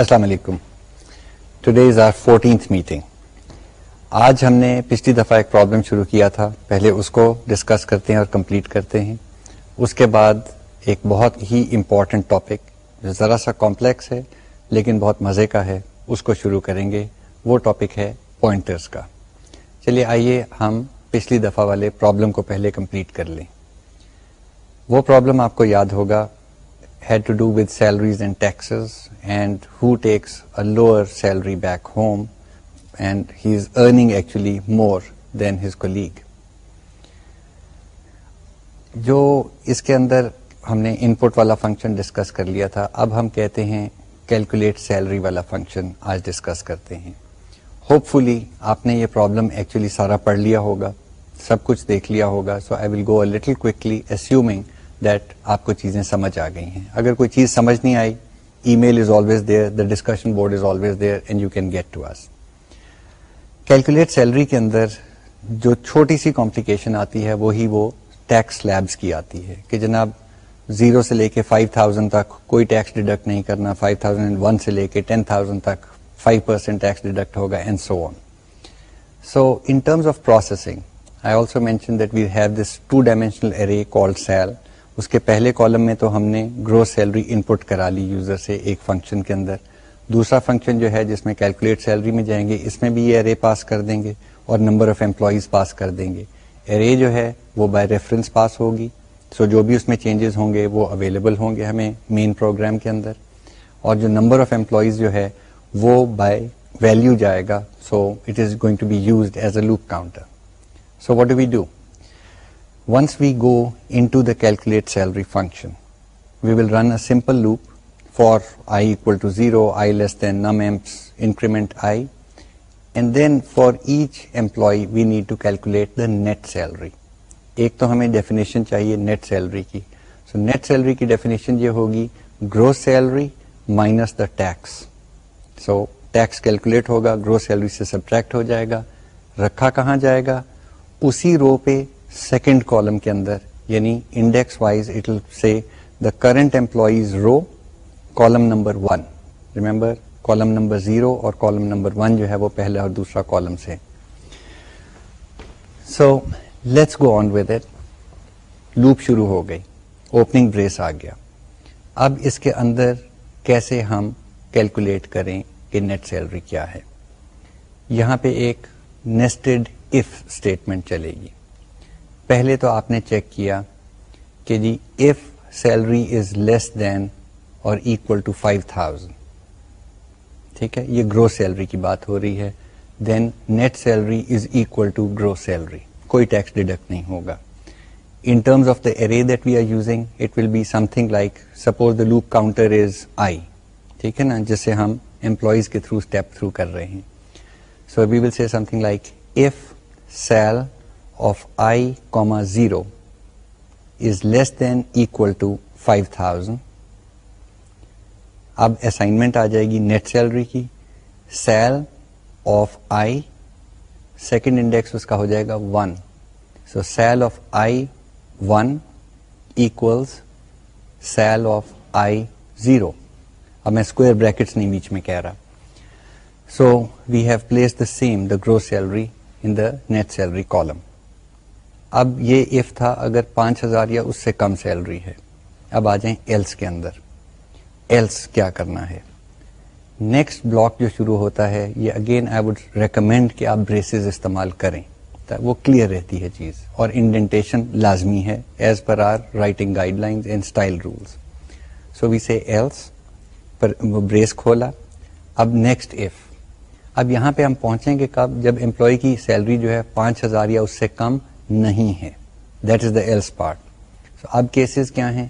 السلام علیکم today is our fourteenth meeting آج ہم نے پچھلی دفعہ ایک پرابلم شروع کیا تھا پہلے اس کو ڈسکس کرتے ہیں اور کمپلیٹ کرتے ہیں اس کے بعد ایک بہت ہی امپورٹنٹ ٹاپک جو ذرا سا کمپلیکس ہے لیکن بہت مزے کا ہے اس کو شروع کریں گے وہ ٹاپک ہے پوائنٹرس کا چلیے آئیے ہم پچھلی دفعہ والے پرابلم کو پہلے کمپلیٹ کر لیں وہ پرابلم آپ کو یاد ہوگا do to do with salaries and taxes and who takes back home and he is is actually more than his his colleague. جو اس کے اندر ہم نے ان پٹ والا فنکشن ڈسکس کر لیا تھا اب ہم کہتے ہیں کیلکولیٹ سیلری والا فنکشن آج ڈسکس کرتے ہیں ہوپ فلی آپ نے یہ پرابلم ایکچولی سارا پڑھ لیا ہوگا سب کچھ دیکھ لیا ہوگا so I will go a little quickly گوٹل that آپ کو چیزیں سمجھ آ گئی ہیں اگر کوئی چیز سمجھ نہیں آئی email is always there the discussion board is always there and you can get to us calculate salary کے اندر جو چھوٹی سی کمپلیکیشن آتی ہے وہی وہ ٹیکس لیبس کی آتی ہے کہ جناب زیرو سے لے کے فائیو تھاؤزینڈ تک کوئی ٹیکس ڈیڈکٹ نہیں کرنا فائیو تھاؤزینڈ ون سے لے کے ٹین تھاؤزینڈ تک فائیو پرسینٹ ٹیکس ڈیڈکٹ ہوگا and so on so in terms of processing I also mention that we have this two dimensional cell اس کے پہلے کالم میں تو ہم نے گرو سیلری ان پٹ کرا لی یوزر سے ایک فنکشن کے اندر دوسرا فنکشن جو ہے جس میں کیلکولیٹ سیلری میں جائیں گے اس میں بھی یہ ارے پاس کر دیں گے اور نمبر آف امپلائیز پاس کر دیں گے ارے جو ہے وہ بائی ریفرنس پاس ہوگی سو so جو بھی اس میں چینجز ہوں گے وہ اویلیبل ہوں گے ہمیں مین پروگرام کے اندر اور جو نمبر آف امپلائیز جو ہے وہ بائی ویلو جائے گا so it is going to be used as a loop counter so what do we do once we go into the calculate salary function we will run a simple loop for to zero I num M increment I and then for each employee we need to calculate the net salary ایک تو ہمیں definition چاہیے net salary کی so net salary کی definition یہ ہوگی gross salary minus the tax so tax calculate ہوگا growth salary سے سبٹریکٹ ہو جائے گا رکھا کہاں جائے گا اسی رو پہ سیکنڈ کالم کے اندر یعنی index wise it's the current employees row column number one remember column number zero اور کالم نمبر ون جو ہے وہ پہلا اور دوسرا کالم سے so let's go on with loop شروع ہو گئی اوپننگ بریس آ گیا اب اس کے اندر کیسے ہم کیلکولیٹ کریں کہ نیٹ سیلری کیا ہے یہاں پہ ایک نیسٹڈ اف اسٹیٹمنٹ چلے گی پہلے تو آپ نے چیک کیا کہ جی if salary is less than or to five thousand ٹھیک ہے یہ گرو سیلری کی بات ہو رہی ہے then net salary is equal to gross salary کوئی ٹیکس ڈیڈکٹ نہیں ہوگا in terms of the array that we are using it will be something like suppose the Lok counter is I ٹھیک ہے نا جسے ہم employees کے through step through کر رہے ہیں so we will say of I comma zero is less than equal to five thousand اب اسائنمنٹ آ جائے گی نیٹ سیلری کی cell of I second index اس کا ہو جائے گا one so cell of I one equals cell of I zero اب میں اسکوئر بریکٹس نہیں بیچ میں کہہ رہا so we have place the same the gross salary in the net salary column اب یہ ایف تھا اگر پانچ ہزار یا اس سے کم سیلری ہے اب آ جائیں ایلس کے اندر ایلس کیا کرنا ہے نیکسٹ بلاک جو شروع ہوتا ہے یہ اگین آئی وڈ ریکمینڈ کہ آپ بریسز استعمال کریں وہ کلیئر رہتی ہے چیز اور انڈینٹیشن لازمی ہے as per our writing guide style rules so we see else per brace کھولا اب نیکسٹ ایف اب یہاں پہ ہم پہنچیں گے کب جب امپلائی کی سیلری جو ہے پانچ ہزار یا اس سے کم نہیں ہے that is the else part اب کیسز کیا ہیں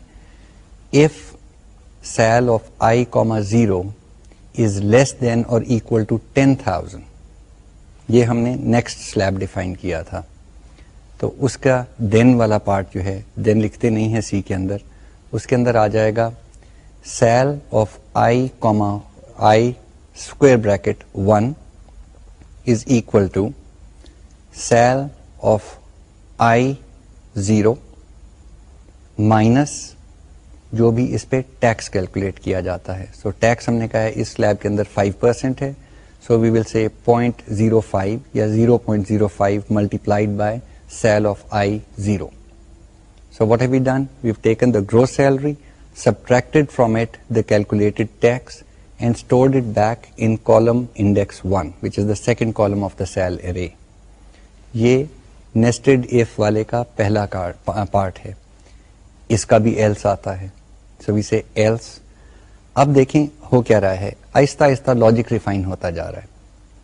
cell of I comma zero is less than اور اکول ٹو ٹین تھاؤزینڈ یہ ہم نے نیکسٹ سلیب ڈیفائن کیا تھا تو اس کا دین والا پارٹ جو ہے دین لکھتے نہیں ہے سی کے اندر اس کے اندر آ جائے گا cell of I comma I square bracket one is equal to cell of I zero minus جو بھی اس پہ ٹیکس کیلکولیٹ کیا جاتا ہے سو so, ٹیکس ہم نے کہا ہے اس لیب کے اندر 5% ہے so we will say zero point zero five multiplied by cell of I zero so what have done we taken the salary subtracted from it the calculated tax and stored it back in column index one which is the second column of the cell array یہ nested F والے کا پہلا part ہے اس کا بھی else آتا ہے سبھی سے ایلس اب دیکھیں ہو کیا رہا ہے آہستہ آہستہ لاجک ریفائن ہوتا جا رہا ہے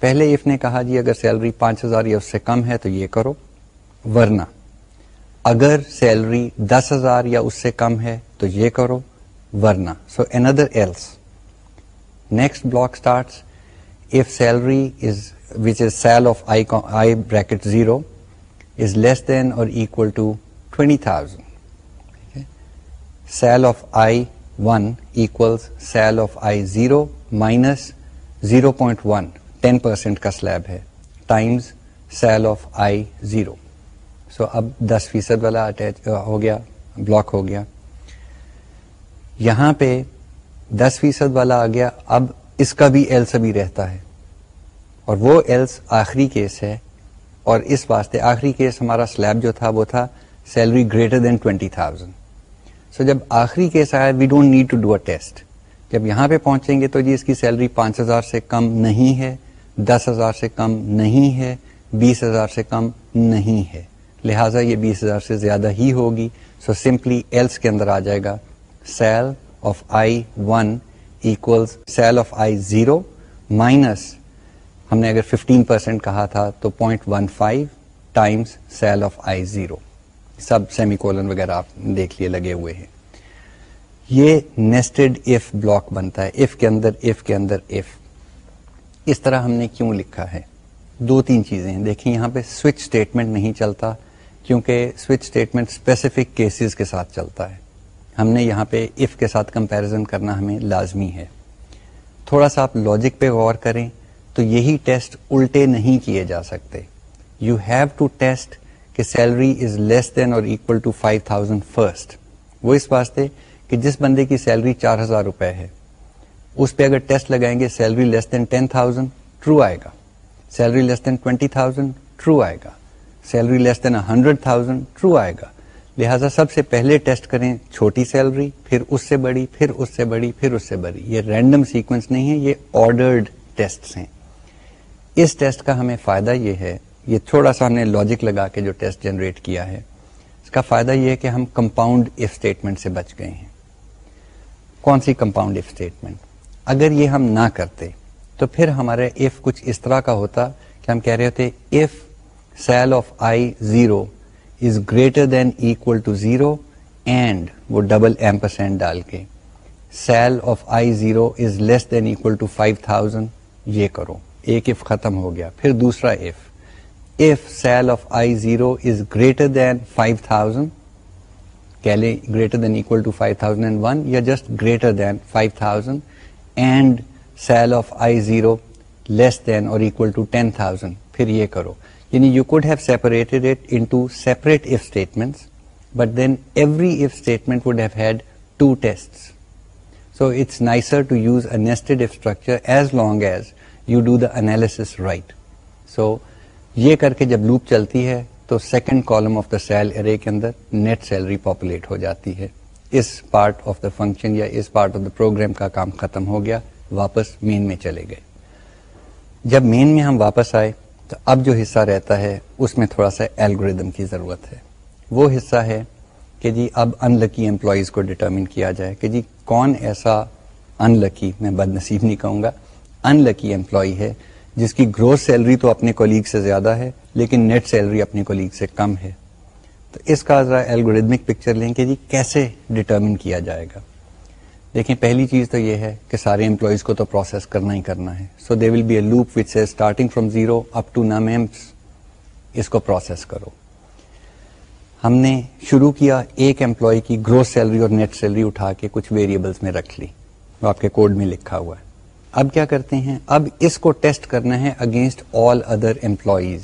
پہلے ایف نے کہا جی اگر سیلری پانچ ہزار یا اس سے کم ہے تو یہ کرو ورنہ اگر سیلری دس ہزار یا اس سے کم ہے تو یہ کرو ورنہ so another else next block start if salary is which is cell of I I bracket zero less than اور equal to twenty thousand cell of I one ایک cell of I zero minus zero point one ten percent کا slab ہے times cell of I zero so اب دس فیصد والا attach ہو گیا block ہو گیا یہاں پہ دس فیصد والا آ گیا اب اس کا بھی ایلس ابھی رہتا ہے اور وہ ایلس آخری کیس ہے اور اس واسطے آخری کیس ہمارا سلیب جو تھا وہ تھا salary greater than twenty thousand so جب آخری کیس آیا we don't need to do a test جب یہاں پہ پہنچیں گے تو جی اس کی سیلری پانچ ہزار سے کم نہیں ہے دس ہزار سے کم نہیں ہے بیس ہزار سے کم نہیں ہے لہٰذا یہ بیس ہزار سے زیادہ ہی ہوگی سو سمپلی ایلس کے اندر آ جائے گا cell of I one equals cell of I zero minus ہم نے اگر 15% پرسینٹ کہا تھا تو point one five times cell of I zero sub semicolon وغیرہ آپ دیکھ لیے لگے ہوئے ہیں یہ نیسٹڈ ایف بلاک بنتا ہے ایف ایف ایف کے کے اندر اندر اس طرح ہم نے کیوں لکھا ہے دو تین چیزیں دیکھیں یہاں پہ سوئچ اسٹیٹمنٹ نہیں چلتا کیونکہ سوئچ اسٹیٹمنٹ اسپیسیفک کیسز کے ساتھ چلتا ہے ہم نے یہاں پہ ایف کے ساتھ کمپیرزن کرنا ہمیں لازمی ہے تھوڑا سا آپ لاجک پہ غور کریں تو یہی ٹیسٹ الٹے نہیں کیے جا سکتے یو ہیو ٹو ٹیسٹ کہ سیلری از لیس دین اور equal to five thousand first وہ اس واسطے کہ جس بندے کی سیلری چار ہزار روپے ہے اس پہ اگر ٹیسٹ لگائیں گے salary less than ten thousand true آئے گا salary less than twenty thousand true آئے گا salary less than hundred thousand true آئے گا لہٰذا سب سے پہلے ٹیسٹ کریں چھوٹی سیلری پھر اس سے بڑی پھر اس سے بڑی پھر اس سے بڑی یہ رینڈم سیکوینس نہیں ہے یہ آرڈرڈ ہیں اس ٹیسٹ کا ہمیں فائدہ یہ ہے یہ تھوڑا سا ہم نے لاجک لگا کے جو ٹیسٹ جنریٹ کیا ہے اس کا فائدہ یہ ہے کہ ہم کمپاؤنڈ اسٹیٹمنٹ سے بچ گئے ہیں کون سی کمپاؤنڈ ایف اسٹیٹمنٹ اگر یہ ہم نہ کرتے تو پھر ہمارے ایف کچھ اس طرح کا ہوتا کہ ہم کہہ رہے ہوتے if cell of I zero is greater than equal to zero and وہ ڈبل ایم پرسینٹ ڈال کے cell of I zero is less than equal to five thousand یہ کرو ایک ایف ختم ہو گیا پھر دوسرا if if cell of I zero is greater greater than than five five thousand thousand کہہ لیں اکول ٹو اینڈ ون یا just greater than five thousand and cell of I zero less than اور equal to to to ten thousand پھر یہ کرو یعنی you could have have separated it separate if if if statements but then every statement would had test so it's nicer use a nested structure as as long you do the analysis right so یہ کر کے جب loop چلتی ہے تو second column of the cell array کے اندر net salary populate ہو جاتی ہے اس پارٹ آف دا فنکشن یا اس پارٹ آف دا پروگرام کا کام ختم ہو گیا واپس مین میں چلے گئے جب مین میں ہم واپس آئے تو اب جو حصہ رہتا ہے اس میں تھوڑا سا ایلگوریدم کی ضرورت ہے وہ حصہ ہے کہ جی اب ان لکی امپلائیز کو ڈٹرمن کیا جائے کہ جی کون ایسا ان لکی میں بد نصیب نہیں کہوں گا ان لکی امپلائی ہے جس کی گروس سیلری تو اپنے کولیگ سے زیادہ ہے لیکن نیٹ سیلری اپنے کولیگ سے کم ہے تو اس کا ذرا الگوریدمک پکچر لیں کہ جی کیسے ڈٹرمن کیا جائے گا دیکھیں پہلی چیز تو یہ ہے کہ سارے امپلائیز کو تو پروسیس کرنا ہی کرنا ہے so they will be a loop starting from zero up to اس کو پروسیس کرو ہم نے شروع کیا ایک امپلائی کی گروس سیلری اور نیٹ سیلری اٹھا کے کچھ ویریبلس میں رکھ لی آپ کے کوڈ میں لکھا ہوا ہے اب کیا کرتے ہیں اب اس کو ٹیسٹ کرنا ہے اگینسٹ آل ادر امپلائیز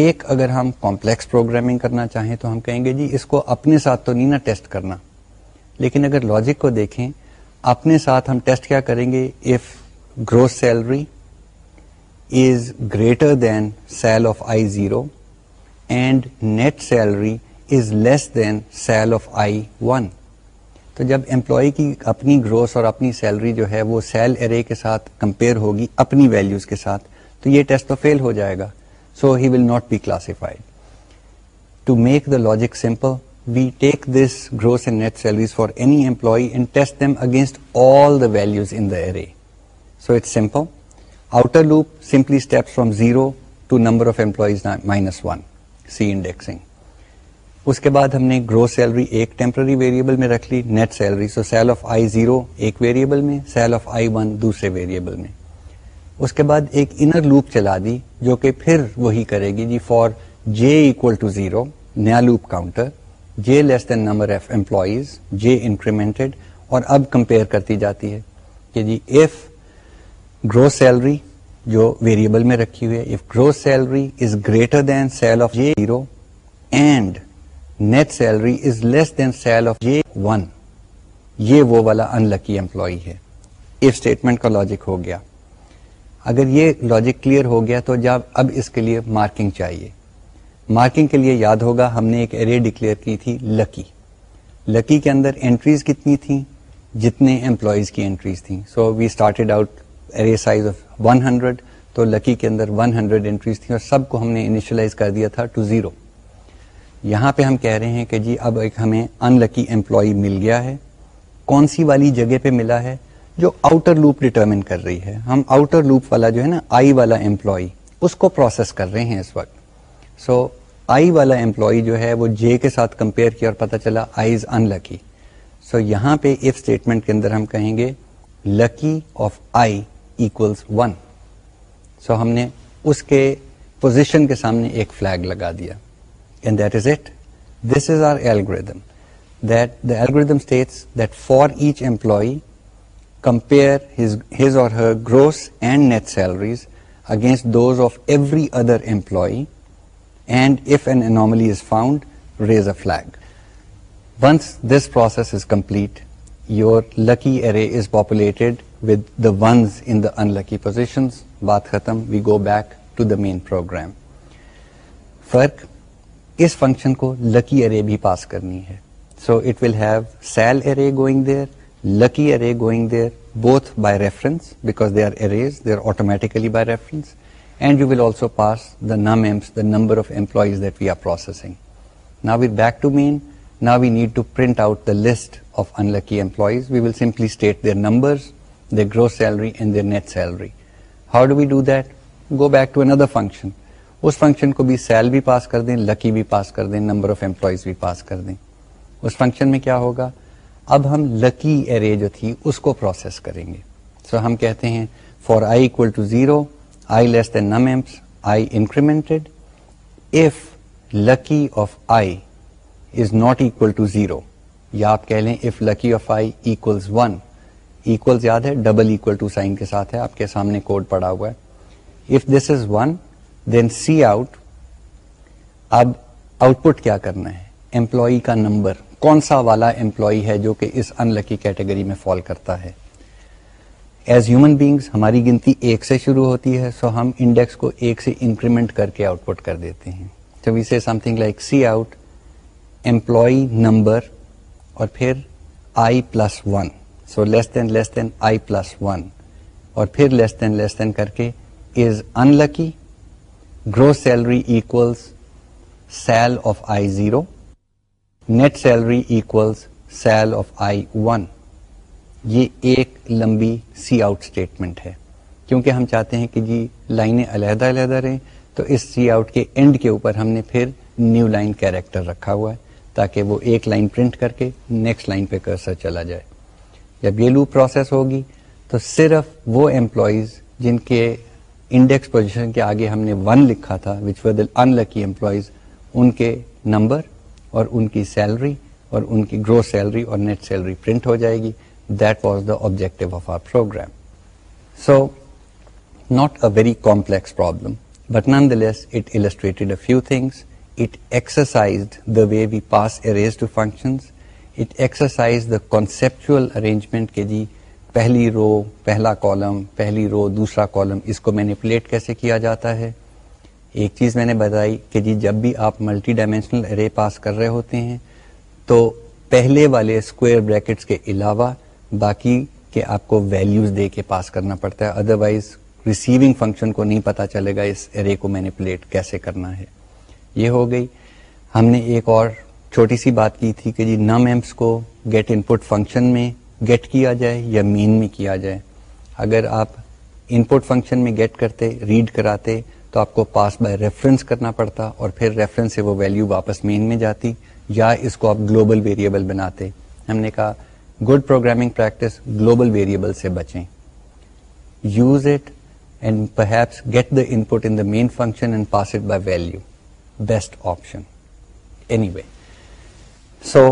ایک اگر ہم کمپلیکس پروگرامنگ کرنا چاہیں تو ہم کہیں گے جی اس کو اپنے ساتھ تو نہیں نا ٹیسٹ کرنا لیکن اگر لاجک کو دیکھیں اپنے ساتھ ہم ٹیسٹ کیا کریں گے if gross salary is greater than cell of I zero and net salary is less than cell of I one تو جب امپلائی کی اپنی گروس اور اپنی سیلری جو ہے وہ سیل ارے کے ساتھ کمپیئر ہوگی اپنی ویلوز کے ساتھ تو یہ ٹیسٹ تو فیل ہو جائے گا so he will not be classified to make the logic simple we take this gross and net salaries for any employee and test against all the values array so it's simple outer loop simply step from zero to number of employees minus one C indexing اس کے بعد ہم نے gross salary ایک temporary variable میں رکھ لی net salary so cell of I zero ایک variable میں سیل آف آئی ون دوسرے ویریبل میں اس کے بعد ایک انر لوپ چلا دی جو کہ پھر وہی کرے گی جی for j equal to zero نیا loop counter j less than number of employees j incremented اور اب کمپیئر کرتی جاتی ہے کہ جی ایف گرو سیلری جو ویریبل میں رکھی ہوئی ہے if gross salary is greater than sal of j zero and net salary is less than sal of یہ ون یہ وہ والا ان لکی امپلائی ہے اس اسٹیٹمنٹ کا لاجک ہو گیا اگر یہ لاجک کلیئر ہو گیا تو جب اب اس کے لیے مارکنگ چاہیے مارکنگ کے لیے یاد ہوگا ہم نے ایک ایریا ڈکلیئر کی تھی لکی لکی کے اندر انٹریز کتنی تھیں جتنے امپلائیز کی انٹریز تھیں so we started out size of one تو لکی کے اندر 100 ہنڈریڈ انٹریز تھیں اور سب کو ہم نے انیشلائز کر دیا تھا ٹو زیرو یہاں پہ ہم کہہ رہے ہیں کہ جی اب ایک ہمیں انلکی امپلائی مل گیا ہے کون سی والی جگہ پہ ملا ہے جو آؤٹر لوپ ڈیٹرمن کر رہی ہے ہم آؤٹر لوپ والا جو ہے نا آئی والا امپلائی اس کو پروسیس کر رہے ہیں اس وقت سو آئی والا امپلائی جو ہے وہ جے کے ساتھ کمپیئر کیا اور پتہ چلا آئی از ان لکی سو یہاں پہ اس اسٹیٹمنٹ کے اندر ہم کہیں گے lucky of i equals one so ہم نے اس کے پوزیشن کے سامنے ایک فلیگ لگا دیا And that is it. This is our algorithm. That the algorithm states that for each employee, compare his or her gross and net salaries against those of every other employee, and if an anomaly is found, raise a flag. Once this process is complete, your lucky array is populated with the ones in the unlucky positions. Baat khatam, we go back to the main program. Fark اس function کو lucky array بھی pass کرنی ہے so it will have sal array going there lucky array going there both by reference because they are arrays they are automatically by reference and you will also pass the the num emps number of employees that we are processing نا we back to main نا we need to print out the list of unlucky employees we will simply state their numbers gross salary and their net salary how do we do that go back to another function اس function کو بھی sal بھی pass کر دیں لکی بھی pass کر دیں number of employees بھی پاس کر دیں اس فنکشن میں کیا ہوگا اب ہم لکی ایرے جو تھی اس کو پروسیس کریں گے سو so ہم کہتے ہیں for i equal to zero i less than num i increment if lucky of i is not equal to zero یا آپ کہہ لیں if lucky of i one یاد ہے ڈبل ایکول ٹو سائن کے ساتھ ہے آپ کے سامنے کوڈ پڑا ہوا ہے if this is one then cout اب آؤٹ پٹ کیا کرنا ہے امپلائی کا نمبر کون سا والا امپلائی ہے جو کہ اس ان لکی کیٹیگری میں فال کرتا ہے ایز ہیومن ہماری گنتی ایک سے شروع ہوتی ہے سو ہم انڈیکس کو ایک سے انکریمنٹ کر کے آؤٹ پٹ کر دیتے ہیں تو we is something like cout employee number اور پھر i plus one so less than less than i plus one اور پھر لیس دین لیس دین کر کے is in lucky gross salary equals sal of i zero net salary sal sal of i one یہ ایک لمبی C out statement ہے کیونکہ ہم چاہتے ہیں کہ جی لائنیں علیحدہ علیحدہ رہیں تو اس سی آؤٹ کے اینڈ کے اوپر ہم نے پھر نیو لائن کیریکٹر رکھا ہوا ہے تاکہ وہ ایک لائن پرنٹ کر کے نیکسٹ لائن پہ کرسر چلا جائے جب یہ لو پروسیس ہوگی تو صرف وہ امپلائیز جن کے انڈیکس پوزیشن کے آگے ہم نے ون لکھا تھا وچ ان لکی امپلائیز ان کے نمبر اور ان کی سیلری اور ان کی گروتھ سیلری اور نیٹ سیلری پرنٹ ہو جائے گی that was the objective of our program so not a very complex problem but nonetheless it illustrated a few things it exercise the way we pass arrays to functions it exercise the conceptual arrangement کے جی پہلی رو پہلا column پہلی row دوسرا column اس کو manipulate کیسے کیا جاتا ہے ایک چیز میں نے بتائی کہ جی جب بھی آپ ملٹی ڈائمینشنل ارے پاس کر رہے ہوتے ہیں تو پہلے والے اسکوئر بریکٹس کے علاوہ باقی کے آپ کو ویلیوز دے کے پاس کرنا پڑتا ہے ادروائز ریسیونگ فنکشن کو نہیں پتا چلے گا اس ارے کو مینیپولیٹ کیسے کرنا ہے یہ ہو گئی ہم نے ایک اور چھوٹی سی بات کی تھی کہ جی نم ایمس کو گیٹ ان پٹ فنکشن میں گیٹ کیا جائے یا مین میں کیا جائے اگر آپ ان پٹ فنکشن میں گیٹ کرتے ریڈ کراتے تو آپ کو پاس بائی ریفرنس کرنا پڑتا اور پھر ریفرنس سے وہ ویلیو واپس مین میں جاتی یا اس کو آپ گلوبل ویریبل بناتے ہم نے کہا good programming practice global variable سے بچیں use it and perhaps get the input in the main function and pass it by value best option anyway so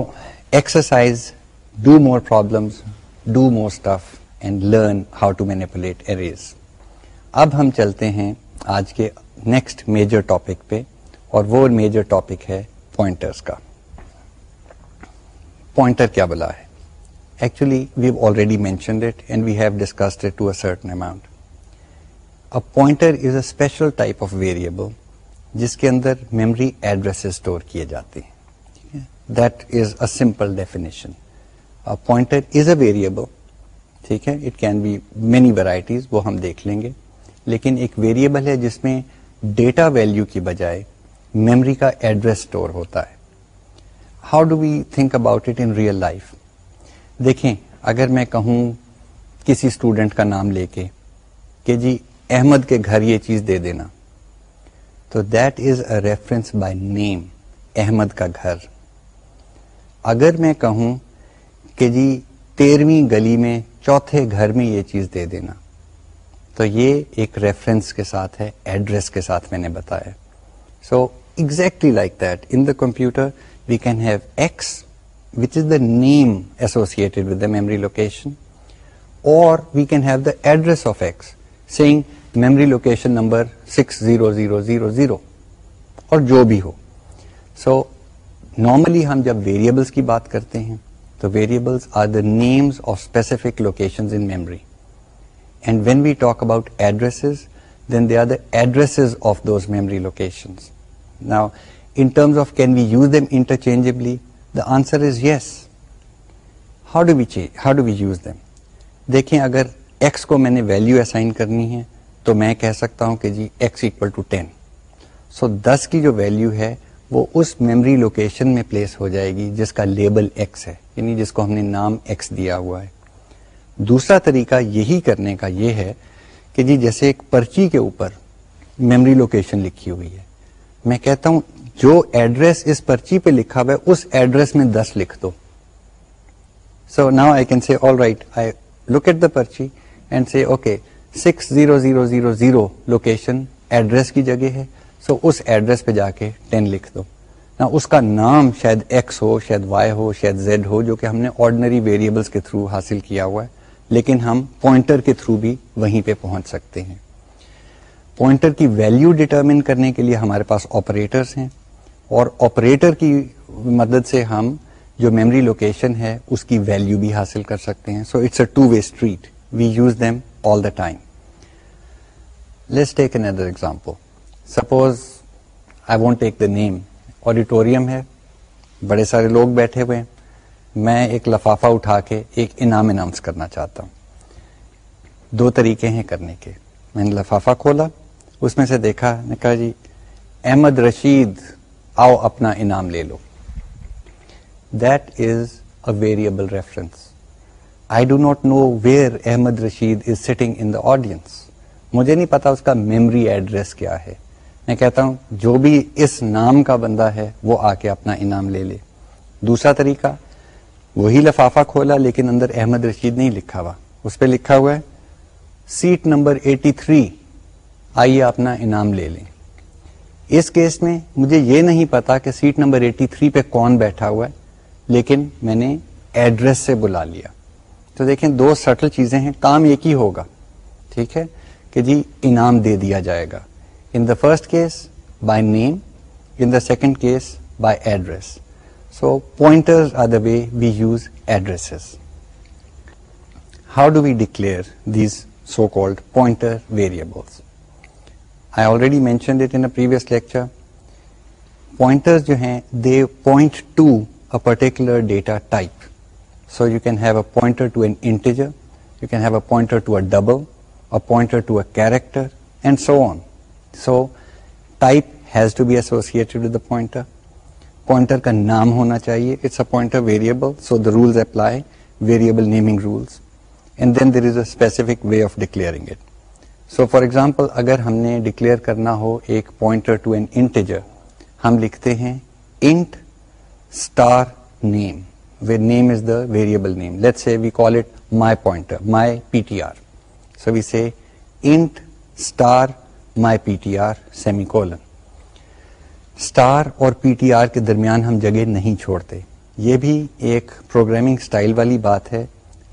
exercise do more problems do more stuff and learn how to manipulate arrays اب ہم چلتے ہیں آج کے next major topic پہ اور وہ major topic ہے پوائنٹرس کا پوائنٹر کیا بلا ہے actually we've already mentioned it and we have discussed to a certain amount discussed a pointer is a special type of variable جس کے اندر میمری ایڈریس اسٹور کیے جاتے ہیں that is a simple definition pointer is a variable ٹھیک ہے it can be many varieties وہ ہم دیکھ لیں گے لیکن ایک ویریبل ہے جس میں ڈیٹا ویلو کی بجائے میمری کا ایڈریس اسٹور ہوتا ہے how do we think about it in real life دیکھیں اگر میں کہوں کسی اسٹوڈنٹ کا نام لے کے کہ جی احمد کے گھر یہ چیز دے دینا تو that is a reference by name Ahmed کا گھر اگر میں کہوں کہ جی تیرہویں گلی میں چوتھے گھر میں یہ چیز دے دینا تو یہ ایک ریفرنس کے ساتھ ہے ایڈریس کے ساتھ میں نے بتایا so exactly like that in the computer we can have x which is the name associated with the memory location اور we can have the address of x saying memory location number six zero zero zero zero اور جو بھی ہو so so, normally ہم جب variables کی بات کرتے ہیں the variables are the names of specific locations in memory. And when we talk about addresses, then they are the addresses of those memory locations. Now, in terms of can we use them interchangeably, the answer is yes. How do we change, how do we use them? دیکھیں اگر x کو میں نے value assign کرنی ہے تو میں کہہ سکتا ہوں کہ جی x equal to 10. So so, 10 کی جو ویلیو ہے وہ اس میمری لوکیشن میں پلیس ہو جائے گی جس کا لیبل ایکس ہے یعنی جس کو ہم نے نام ایکس دیا ہوا ہے دوسرا طریقہ یہی کرنے کا یہ ہے کہ جی جیسے ایک پرچی کے اوپر میمری لوکیشن لکھی ہوئی ہے میں کہتا ہوں جو ایڈریس اس پرچی پہ لکھا ہوا ہے اس ایڈریس میں دس لکھ دو سو نا can see all right I ate the پرچی and see okay six zero zero zero zero location address کی جگہ ہے سو so, اس ایڈریس پہ جا کے ٹین لکھ دو نہ اس کا نام شاید ایکس ہو شاید وائی ہو شاید زیڈ ہو جو کہ ہم نے آرڈنری ویریبلس کے تھرو حاصل کیا ہوا ہے لیکن ہم پوائنٹر کے تھرو بھی وہیں پہ پہنچ سکتے ہیں پوائنٹر کی ویلو ڈیٹرمن کرنے کے لیے ہمارے پاس آپریٹرس ہیں اور آپریٹر کی مدد سے ہم جو میمری لوکیشن ہے اس کی ویلو بھی حاصل کر سکتے ہیں so it's a two way street we use them all the time let's another example suppose I want take the name auditorium ہے بڑے سارے لوگ بیٹھے ہوئے ہیں میں ایک لفافہ اٹھا کے ایک انعام اناؤنس کرنا چاہتا ہوں دو طریقے ہیں کرنے کے میں نے لفافہ کھولا اس میں سے دیکھا نے کہا جی احمد رشید آؤ اپنا انعام لے لو that is a variable reference I do not know where Ahmed Rashid is sitting in the audience مجھے نہیں پتا اس کا میمری ایڈریس کیا ہے میں کہتا ہوں جو بھی اس نام کا بندہ ہے وہ آ کے اپنا انعام لے لے دوسرا طریقہ وہی لفافہ کھولا لیکن اندر احمد رشید نہیں لکھا ہوا اس پہ لکھا ہوا ہے سیٹ نمبر ایٹی تھری آئیے اپنا انعام لے لیں اس کیس میں مجھے یہ نہیں پتا کہ سیٹ نمبر ایٹی تھری پہ کون بیٹھا ہوا ہے لیکن میں نے ایڈریس سے بلا لیا تو دیکھیں دو سٹل چیزیں ہیں کام ایک ہی ہوگا ٹھیک ہے کہ جی انعام دے دیا جائے گا in the first case by name in the second case by address so pointers are the way we use addresses how do we declare these so called the variable we mention it in previous lecture جو ہیں data type so you can have integer character and so on so type has to be associated with the pointer pointer کا نام ہونا چاہیے it's a pointer variable so the rules apply variable naming rules and then there is a specific way of declaring it so for example اگر ہم نے declare کرنا ہو ایک پوائنٹر ٹو این انٹیجر ہم لکھتے ہیں int star name where name is the variable name let say we call it my pointer my p t r so we say int star my p t r semicolon star اور P T R کے درمیان ہم جگہ نہیں چھوڑتے یہ بھی ایک پروگرامنگ اسٹائل والی بات ہے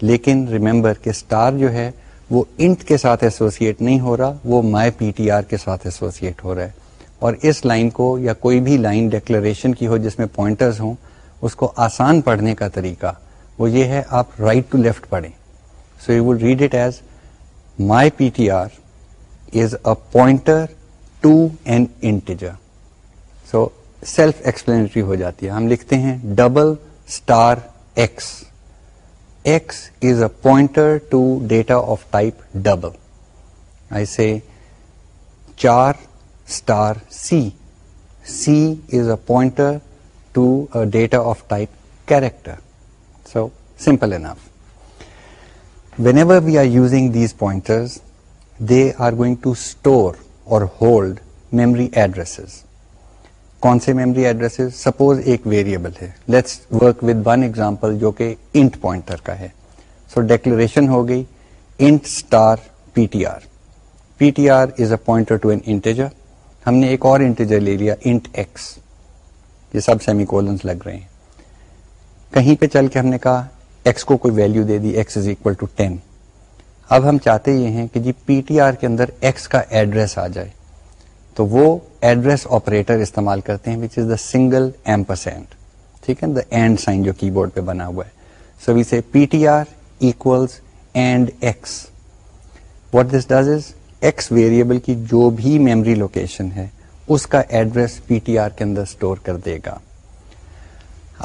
لیکن ریممبر کہ اسٹار جو ہے وہ انٹ کے ساتھ ایسوسیٹ نہیں ہو رہا وہ مائی پی ٹی آر کے ساتھ ایسوسیٹ ہو رہا ہے اور اس لائن کو یا کوئی بھی لائن ڈیکلریشن کی ہو جس میں پوائنٹرز ہوں اس کو آسان پڑھنے کا طریقہ وہ یہ ہے آپ رائٹ ٹو لیفٹ پڑھیں so you will read it as my p t r pointer to an integer so self explanatory ہو جاتی ہے ہم لکھتے ہیں double star x x is a pointer to data of type double ایسے char star c c is a pointer to a data of type character so simple enough whenever we are using these pointers they are going to store اور hold memory addresses. کون سے memory address suppose ایک variable ہے let's work with one example جو کہ int pointer کا ہے so declaration ہو گئی int star p t r p t r is a pointer to an integer ہم نے ایک اور انٹیجر لے لیا انٹ ایکس یہ سب سیمی کولنس لگ رہے ہیں کہیں پہ چل کے ہم نے کہا ایکس کو کوئی ویلو دے دی x is equal to ten اب ہم چاہتے یہ ہیں کہ جی پی ٹی آر کے اندر ایکس کا ایڈریس آ جائے تو وہ ایڈریس آپریٹر استعمال کرتے ہیں which is the single ampersand ٹھیک ہے دا اینڈ سائن جو کی بورڈ پہ بنا ہوا ہے so we say p t r and x what this does is x variable کی جو بھی میموری لوکیشن ہے اس کا ایڈریس پی ٹی آر کے اندر اسٹور کر دے گا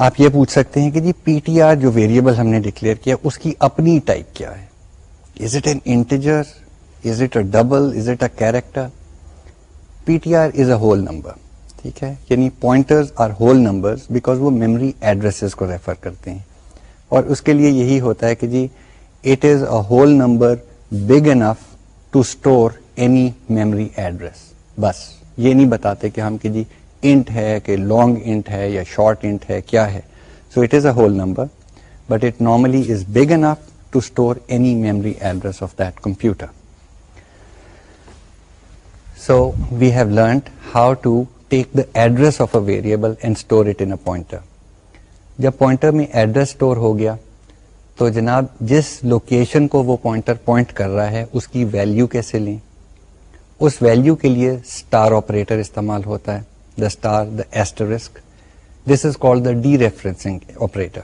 آپ یہ پوچھ سکتے ہیں کہ جی پی ٹی آر جو ویریبل ہم نے ڈکلیئر کیا اس کی اپنی ٹائپ کیا ہے double is it a character p t r is a whole number ٹھیک ہے یعنی pointers are whole numbers because وہ میموری ایڈریسز کو ریفر کرتے ہیں اور اس کے لیے یہی ہوتا ہے کہ جی it is a whole number big enough to store any memory address بس یہ نہیں بتاتے کہ ہم کہ جی انٹ ہے کہ لانگ انٹ ہے یا شارٹ انٹ ہے کیا ہے so it is a whole number but it normally is big enough store any memory computer so we've learned how to take the address جب پوائنٹر میں ایڈریس اسٹور ہو گیا تو جناب جس لوکیشن کو وہ پوائنٹر پوائنٹ کر رہا ہے اس کی ویلیو کیسے لیں اس ویلیو کے لیے اسٹار آپریٹر استعمال ہوتا ہے the star the asterisk this is call the dereferencing operator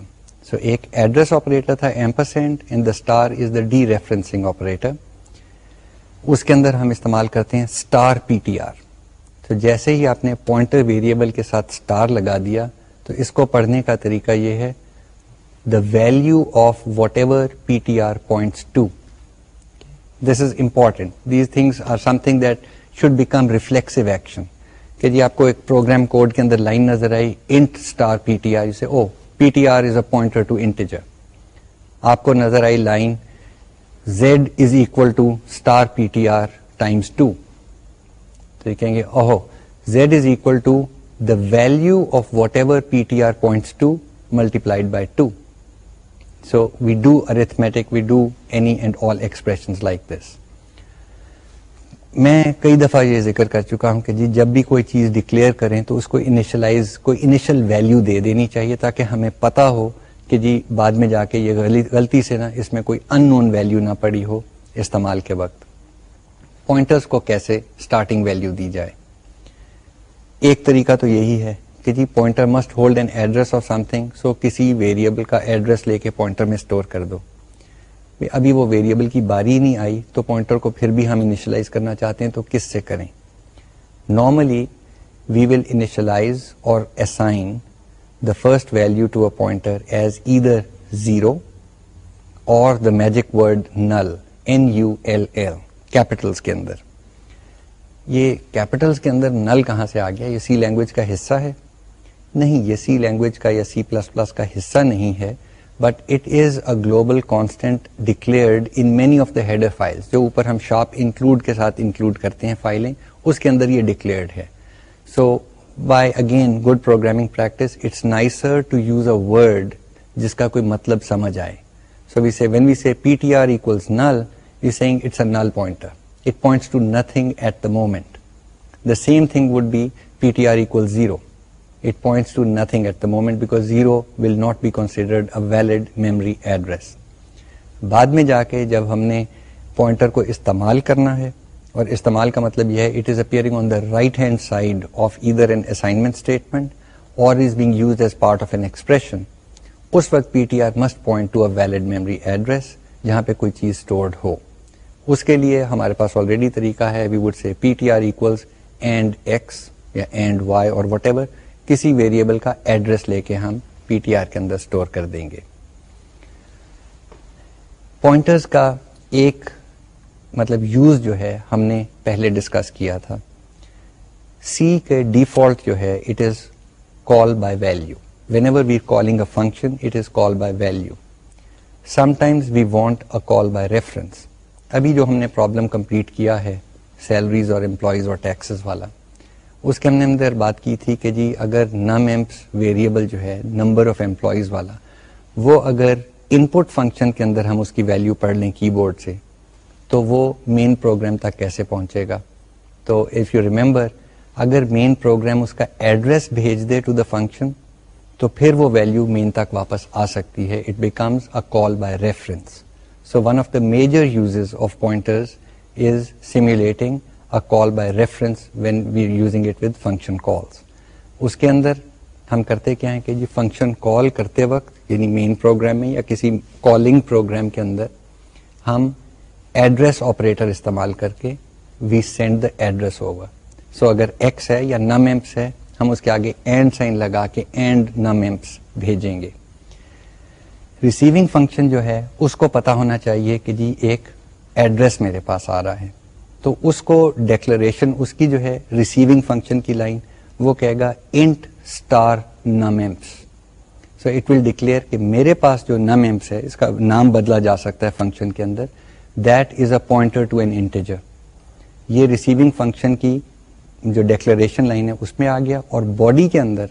so ایک ایڈریس آپریٹر تھا ampersand and the star is the dereferencing operator اس کے اندر ہم استعمال کرتے ہیں اسٹار پی ٹی آر تو جیسے ہی آپ نے پوائنٹر ویریبل کے ساتھ اسٹار لگا دیا تو اس کو پڑھنے کا طریقہ یہ ہے the value of whatever p t r point to this is important these things are something that should become reflex action کہ جی آپ کو ایک پروگرام کوڈ کے اندر لائن نظر آئی int star P T R O P T R is a pointer to integer آپ کو نظر آئی line Z is equal to star P T R times two تو کہیں گے اوہو Z is equal to the value of whatever P T R points to multi by two so we do arithmetic we do any and all expression like this میں کئی دفعہ یہ ذکر کر چکا ہوں کہ جی جب بھی کوئی چیز ڈکلیئر کریں تو اس کو انیشلائز کوئی انیشل ویلیو دے دینی چاہیے تاکہ ہمیں پتا ہو کہ جی بعد میں جا کے یہ غلطی سے نا اس میں کوئی ان نون ویلیو نہ پڑی ہو استعمال کے وقت پوائنٹرس کو کیسے اسٹارٹنگ ویلیو دی جائے ایک طریقہ تو یہی ہے کہ جی pointer must hold an address of something so کسی ویریبل کا ایڈریس لے کے پوائنٹر میں اسٹور کر دو ابھی وہ ویریبل کی باری نہیں آئی تو پوائنٹر کو پھر بھی ہم انیشلائز کرنا چاہتے ہیں تو کس سے کریں normally we will initialise or assign the first value to a pointer as zero or the magic word null n u l l capitals کے اندر یہ کیپٹلس کے اندر نل کہاں سے آ گیا یہ سی لینگویج کا حصہ ہے نہیں یہ سی لینگویج کا یا سی پلس پلس کا حصہ نہیں ہے but it is a global statement declare files جو اوپر ہم شاروڈ کے ساتھ انکلوڈ کرتے ہیں فائلیں اس کے اندر یہ ڈکلیئرڈ ہے so by again good program practice it's نائسرڈ جس کا کوئی مطلب سمجھ آئے so we see when we see P T arrogant pointing at the moment the same thing with P T R are ایک zero it points to nothing at the moment because zero will not be considered a valid memory address. بعد میں جا کے جب ہم نے pointer کو استعمال کرنا ہے اور استعمال کا مطلب یہ ہے it is appearing on the right hand side of ادھر این اسائنمنٹ اسٹیٹمنٹ اور is being used as part of an expression اس وقت P T R must point to a valid memory address جہاں پہ کوئی چیز اسٹورڈ ہو اس کے لیے ہمارے پاس آلریڈی طریقہ ہے we would say P T R equals and X یا اینڈ وائی اور وٹ ایور کسی ویریبل کا ایڈریس لے کے ہم پی ٹی آر کے اندر اسٹور کر دیں گے پوائنٹرز کا ایک مطلب یوز جو ہے ہم نے پہلے ڈسکس کیا تھا سی کے ڈیفالٹ جو ہے it is call by value whenever we calling a function it is call by value times we want a call by reference ابھی جو ہم نے پرابلم کمپلیٹ کیا ہے سیلریز اور امپلائیز اور ٹیکسز والا اس کے ہم نے اندر بات کی تھی کہ جی اگر نم ایمپس ویریبل جو ہے نمبر آف امپلائیز والا وہ اگر ان پٹ فنکشن کے اندر ہم اس کی ویلو پڑھ لیں کی بورڈ سے تو وہ مین پروگرام تک کیسے پہنچے گا تو اف یو ریمبر اگر مین پروگرام اس کا ایڈریس بھیج دے ٹو دا فنکشن تو پھر وہ ویلو مین تک واپس آ سکتی ہے it becomes a call by reference so one of the major uses of pointers is simulating call by reference when we are using it with function calls اس کے اندر ہم کرتے کیا ہیں کہ جی فنکشن کال کرتے وقت یعنی مین پروگرام میں یا کسی کالنگ پروگرام کے اندر ہم ایڈریس آپریٹر استعمال کر کے وی سینڈ دا ایڈریس ہوگا سو اگر ایکس ہے یا نم ایمپس ہے ہم اس کے آگے اینڈ سائن لگا کے اینڈ نم ایمپس بھیجیں گے ریسیونگ فنکشن جو ہے اس کو پتا ہونا چاہیے کہ جی ایک ایڈریس میرے پاس آ رہا ہے تو اس کو ڈیکلریشن اس کی جو ہے ریسیونگ فنکشن کی لائن وہ کہے گا int star num so it will declare کہ میرے پاس جو نم ایمس ہے اس کا نام بدلا جا سکتا ہے فنکشن کے اندر that is a pointer to an integer یہ ریسیونگ فنکشن کی جو ڈیکلریشن لائن ہے اس میں آ گیا اور باڈی کے اندر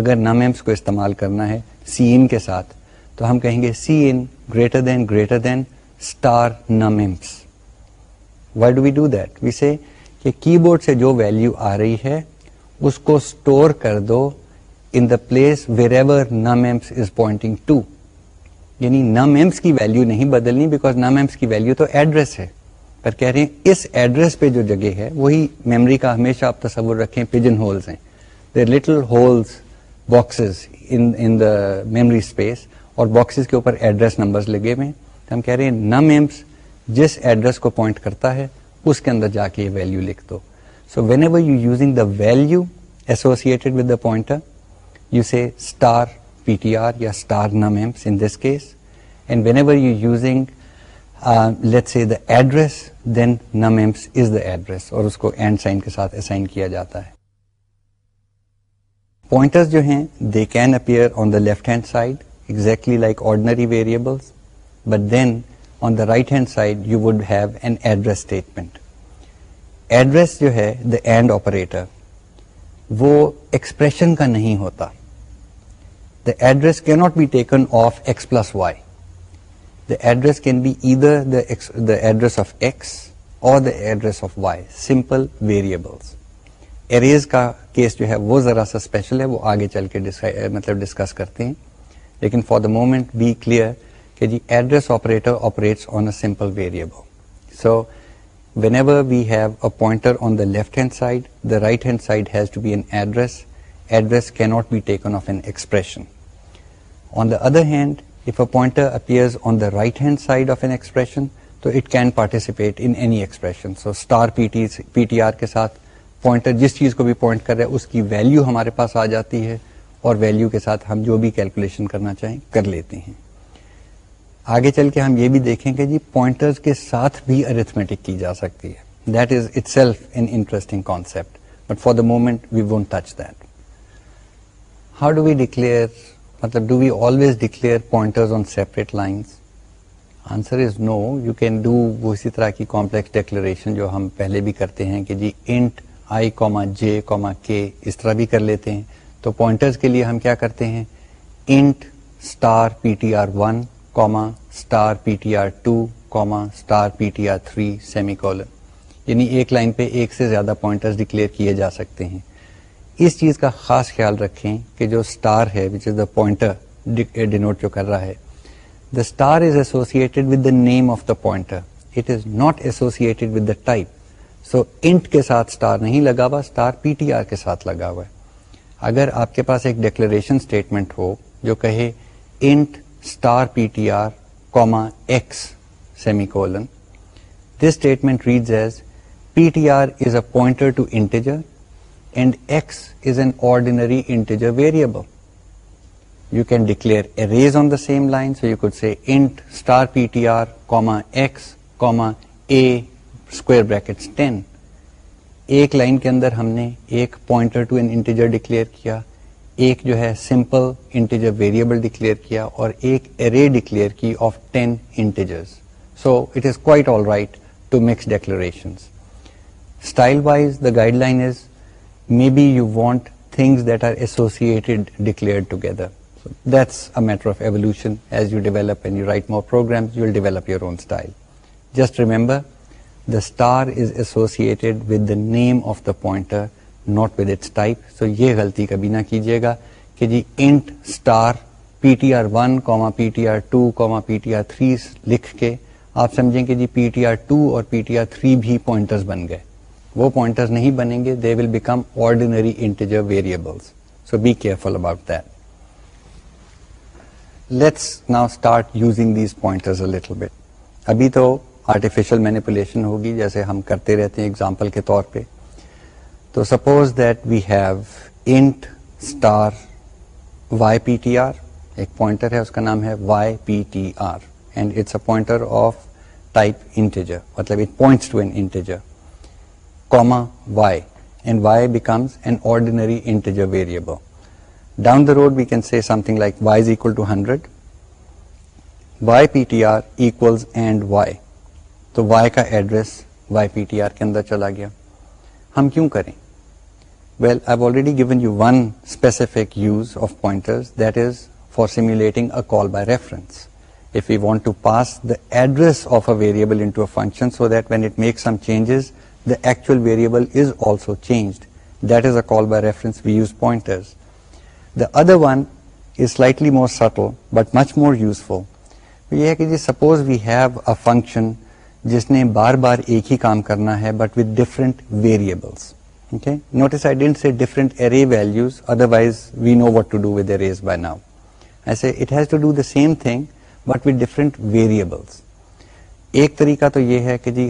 اگر نم کو استعمال کرنا ہے سی ان کے ساتھ تو ہم کہیں گے C in greater than greater than star num why do we do that we say کہ کی بورڈ سے جو ویلو آ رہی ہے اس کو اسٹور کر دو in the place wherever nums is pointing to یعنی نم ایمس کی ویلو نہیں بدلنی بیکاز نم ایمس کی ویلو تو ایڈریس ہے پر کہہ رہے ہیں اس ایڈریس پہ جو جگہ ہے وہی میموری کا ہمیشہ آپ تصور رکھیں پجن ہولز ہیں little holes boxes in the memory space اور باکسز کے اوپر ایڈریس نمبرز لگے ہوئے ہم کہہ رہے ہیں نم ایمس جس ایڈریس کو پوائنٹ کرتا ہے اس کے اندر جا کے یہ ویلو لکھ دو so whenever you using the value associated with the pointer you see star P T R یا star nums in this case and whenever you using let see the address then nums is the address اور اس کو and sign کے ساتھ assign کیا جاتا ہے pointers جو ہیں they can appear on the left hand side exactly like ordinary variables but then the right hand side you would have an address statement address جو ہے دا اینڈ آپریٹر وہ ایکسپریشن کا نہیں ہوتا the address can not be taken the address can be or address the address why simple variables arrays کا کیس جو ہے وہ ذرا سا اسپیشل ہے وہ آگے چل کے مطلب ڈسکس کرتے ہیں لیکن for the moment be clear کہ جی address operator operates on a simple variable so whenever we have a pointer on the left hand side the right hand side has to be an address address can not be taken of an expression on the other hand if a pointer appears on the right hand side of an expression تو it can participate in any expression so star P T P T R کے ساتھ pointer جس چیز کو بھی point کر رہے اس کی ویلیو ہمارے پاس آ جاتی ہے اور ویلیو کے ساتھ ہم جو بھی کیلکولیشن کرنا چاہیں کر لیتے ہیں آگے چل کے ہم یہ بھی دیکھیں کہ جی پوائنٹرز کے ساتھ بھی ارتھمیٹک کی جا سکتی ہے that is itself an interesting concept but for the moment we won't touch that how do we declare مطلب do we always declare pointers on separate lines answer is no you can do وہ اسی طرح کی complex declaration جو ہم پہلے بھی کرتے ہیں کہ جی انٹ آئی کوما جے کوما کے اس طرح بھی کر لیتے ہیں تو پوائنٹرز کے لیے ہم کیا کرتے ہیں int star P T R one comma star P T R two comma star P T R three semicolon یعنی ایک لائن پہ ایک سے زیادہ پوائنٹرز ڈکلیئر کیے جا سکتے ہیں اس چیز کا خاص خیال رکھیں کہ جو اسٹار ہے which is the pointer denote جو کر رہا ہے the star is associated with the name of the pointer it is not associated with the type so int کے ساتھ اسٹار نہیں لگا ہوا اسٹار پی ٹی آر کے ساتھ لگا ہوا ہے اگر آپ کے پاس ایک ڈیکلریشن اسٹیٹمنٹ ہو جو کہے int this statement can as P T R a ordinary integer you declare arrays on the same line P T R brackets 10 ایک لائن کے اندر ہم نے ایک pointer to an integer declare کیا ایک جو ہے سمپل انٹیجر ویریبل ڈکلیئر کیا اور ایک ارے ڈکلیئر کی of ten integers so it is quite all right to mix declarations style wise the guideline is maybe you want things that are associated declare together that's a matter of evolution as you develop and you write more program you will develop your own style just remember the star is associated with the name of the pointer not with its type so یہ غلطی کبھی نہ کیجیے گا کہ جی int star P T R one comma comma P P T T R R two three لکھ کے آپ سمجھیں کہ جی P P T T R R two اور تھری بھی پوائنٹرز پوائنٹرز بن گئے وہ نہیں بنیں گے they will become ordinary integer variable so be careful about that let's now start using these pointers little bit ابھی تو آرٹیفیشل مینیپولیشن ہوگی جیسے ہم کرتے رہتے ہیں اگزامپل کے طور پہ تو suppose that we have int star Y P T R ایک پوائنٹر ہے اس کا نام ہے Y P T R and it's a pointer of type integer مطلب it points to an integer comma Y and Y becomes an ordinary integer variable down the road we can see something like Y is equal to hundred Y P T R equals and Y تو Y کا address Y P T R کے اندر چلا گیا ہم کیوں کریں well I already given you one specific use of pointers that is for seems you want to pass the address so that changes all by reference we use pointers the other one is slightly more subtle but much more useful یہ کہ suppose we have a function جس نے بار بار ایک ہی کام کرنا ہے but with different variable okay notice i didn't say different array values otherwise we know what to do with arrays by now i say it has to do the same thing but with different variables ایک طریقہ جی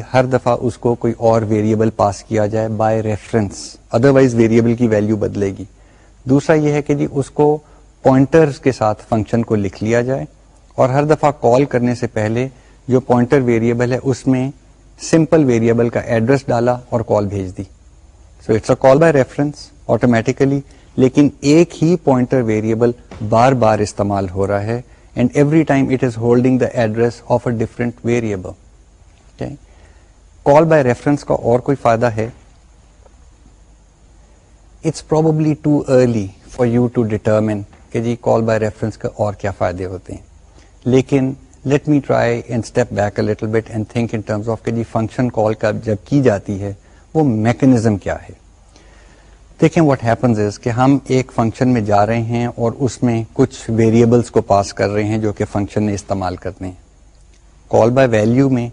کوئی اور variable pass کیا جائے by reference otherwise variable کی value بدلے گی دوسرا یہ ہے کہ جی اس کو پوائنٹر کے ساتھ فنکشن کو لکھ لیا جائے اور ہر دفعہ کال کرنے سے پہلے جو پوائنٹر ویریبل ہے اس میں سمپل ویریبل کا ایڈریس ڈالا اور کال بھیج دی so it's a call by reference automatically لیکن ایک ہی پوائنٹر ویریبل بار بار استعمال ہو رہا ہے and every time it is holding the address of a different variable call by reference کا اور کوئی فائدہ ہے it's probably too early for you to determine کہ جی کال بائی ریفرنس کا اور کیا فائدے ہوتے ہیں لیکن let me try and step back a little bit and think in of کہ جی فنکشن کال کا جب کی جاتی ہے وہ میکنزم کیا ہے دیکھیں واٹ ہیپنز از کہ ہم ایک فنکشن میں جا رہے ہیں اور اس میں کچھ ویریبلس کو پاس کر رہے ہیں جو کہ فنکشن نے استعمال کرنے ہیں کال بائی ویلیو میں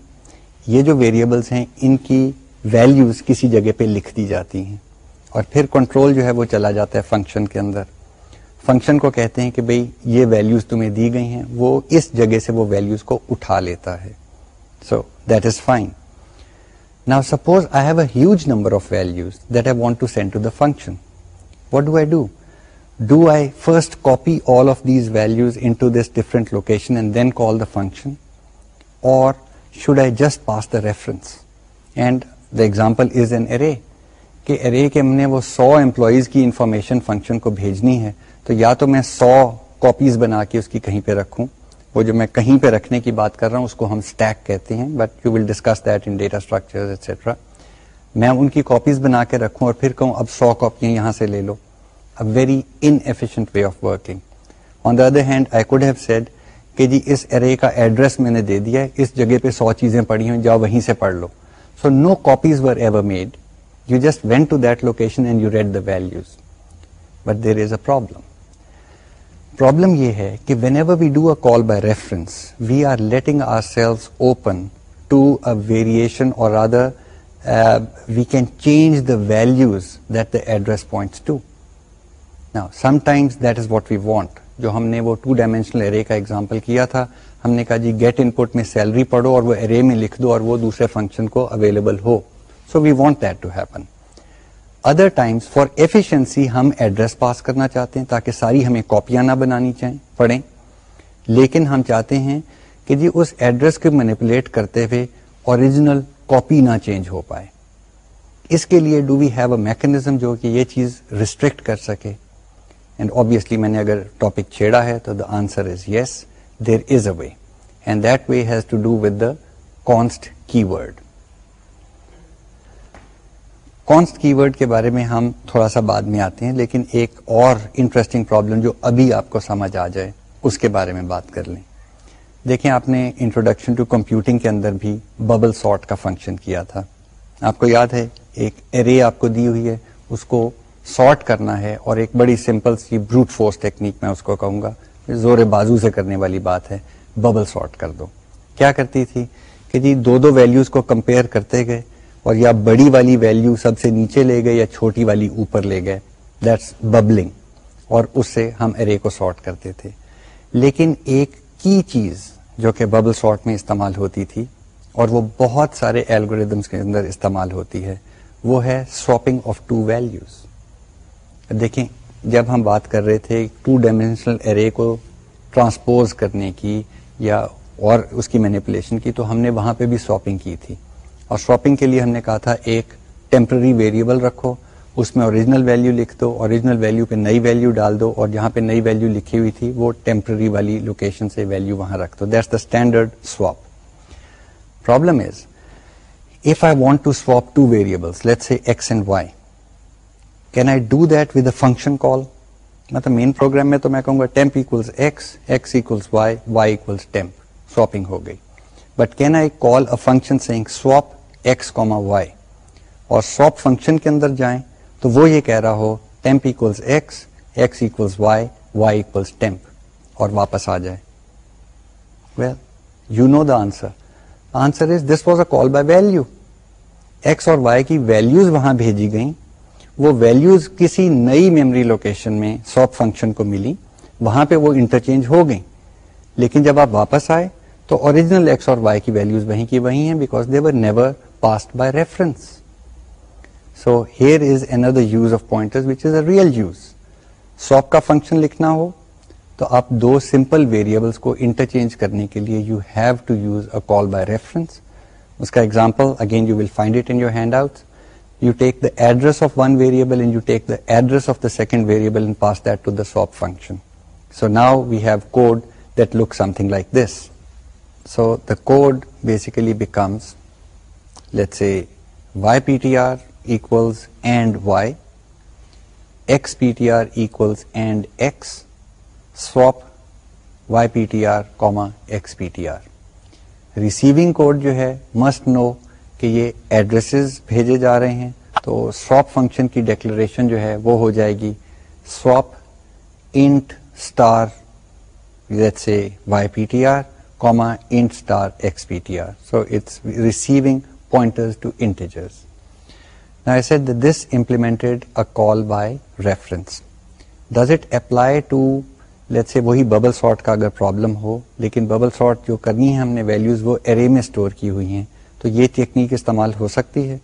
یہ جو ویریبلس ہیں ان کی ویلیوز کسی جگہ پہ لکھ دی جاتی ہیں اور پھر کنٹرول جو ہے وہ چلا جاتا ہے فنکشن کے اندر فنکشن کو کہتے ہیں کہ بھئی یہ ویلیوز تمہیں دی گئی ہیں وہ اس جگہ سے وہ ویلیوز کو اٹھا لیتا ہے so that is fine now suppose I have a huge number of values that I I function Do do do do I first copy all of these values location and then call the function اور should I just pass the reference and the example is an array کہ array کے ہم نے وہ سو employees کی information function کو بھیجنی ہے تو یا تو میں سو کاپیز بنا کے اس کی کہیں پہ رکھوں وہ جو میں کہیں پہ رکھنے کی بات کر رہا ہوں اس کو ہم اسٹیک کہتے ہیں but you will discuss that in data structure etcetera میں ان کی کاپیز بنا کے رکھوں اور پھر کہوں اب سو کاپیاں یہاں سے لے لو very inefficient way of working on the other hand I could have said کہ جی اس ارے کا ایڈریس میں نے دے دیا ہے اس جگہ پہ سو چیزیں پڑھی ہیں جاؤ وہیں سے پڑھ لو so no copies were ever made you just went to that location and you read the values but there is a problem problem یہ ہے کہ whenever we do a call by reference we are letting are the values two times that is what we want جو ہم نے وہ two dimensional array کا example کیا تھا ہم نے کہا جی گیٹ ان پٹ میں سیلری پڑھو اور وہ ارے میں لکھ دو اور وہ دوسرے فنکشن کو available who so we want that to happen other times for efficiency ہم ایڈریس پاس کرنا چاہتے ہیں تاکہ ساری ہمیں کاپیاں نہ بنانی چاہیں پڑھیں لیکن ہم چاہتے ہیں کہ جی اس ایڈریس کو مینیپولیٹ کرتے ہوئے اوریجنل کاپی نہ چینج ہو پائے اس کے لیے do we have a mechanism جو کہ یہ چیز ریسٹرکٹ کر سکے اینڈ آبیسلی میں نے اگر ٹاپک چھیڑا ہے تو the answer is yes there is a way and that way has to do with the const keyword const keyword کے بارے میں ہم تھوڑا سا بعد میں آتے ہیں لیکن ایک اور انٹرسٹنگ پرابلم جو ابھی آپ کو سمجھ آ جائے اس کے بارے میں بات کر لیں دیکھیں آپ نے انٹروڈکشن ٹو کمپیوٹنگ کے اندر بھی ببل سارٹ کا فنکشن کیا تھا آپ کو یاد ہے ایک ایرے آپ کو دی ہوئی ہے اس کو سارٹ کرنا ہے اور ایک بڑی سمپل سی بروٹ فورس ٹیکنیک میں اس کو کہوں گا زور بازو سے کرنے والی بات ہے ببل سارٹ کر دو کیا کرتی تھی کہ جی دو دو ویلیوز کو کمپیئر کرتے گئے اور یا بڑی والی ویلو سب سے نیچے لے گئے یا چھوٹی والی اوپر لے گئے دیٹس ببلنگ اور اس سے ہم ارے کو سارٹ کرتے تھے لیکن ایک کی چیز جو کہ ببل سارٹ میں استعمال ہوتی تھی اور وہ بہت سارے الگوریدمس کے اندر استعمال ہوتی ہے وہ ہے سواپنگ آف ٹو ویلوز دیکھیں جب ہم بات کر رہے تھے ٹو ڈائمینشنل ارے کو ٹرانسپوز کرنے کی یا اور اس کی مینیپولیشن کی تو ہم نے وہاں پہ بھی سواپنگ کی تھی اور شاپنگ کے لیے ہم نے کہا تھا ایک ٹیمپرری ویریبل رکھو اس میں اوریجنل ویلیو لکھ دو اوریجنل ویلیو پہ نئی ویلیو ڈال دو اور جہاں پہ نئی ویلیو لکھی ہوئی تھی وہ ٹیمپرری والی لوکیشن سے ویلیو وہاں رکھ دو that's the standard swap problem is if I want to swap two variable let say x and y can I do that with a function call مطلب مین پروگرام میں تو میں کہوں گا temp equals x x equals y y equals temp swapping ہو گئی but can I call a function saying swap x comma y اور swap function کے اندر جائیں تو وہ یہ کہہ رہا ہو temp equals x x equals y y equals temp اور واپس آ جائے well you know the answer answer is this was a call by value x اور وائی کی ویلوز وہاں بھیجی گئیں وہ ویلوز کسی نئی میموری لوکیشن میں سوپ فنکشن کو ملی وہاں پہ وہ انٹرچینج ہو گئیں لیکن جب آپ واپس آئے تو اوریجنل ایکس اور وائی کی ویلوز وہیں کی وہیں ہیں because they're never passed by reference so here function لکھنا ہو تو آپ دو سمپل ویریئبلس کو انٹرچینج کرنے کے لیے you have to use by reference again you will find other hand out you take address of one variable address second ویریبلشن so now we have code that look something like this so the code basically becomes jets Y P T R equals and Y X P T R equals and X swap Y P T R comma X P T R receiving code جو ہے must know کہ یہ address بھیجے جا رہے ہیں تو swap function کی ڈیکلریشن جو ہے وہ ہو جائے گی سوپ انٹ اسٹار جیٹ سے y P T R comma int star x P T R so it's receiving pointers to to integers. Now I said that this implemented a call by reference. Does it apply وہی کا اگر ہو لیکن جو کرنی ہے ہم نے وہ ارے میں اسٹور کی ہوئی ہیں تو یہ ٹیکنیک استعمال ہو سکتی ہے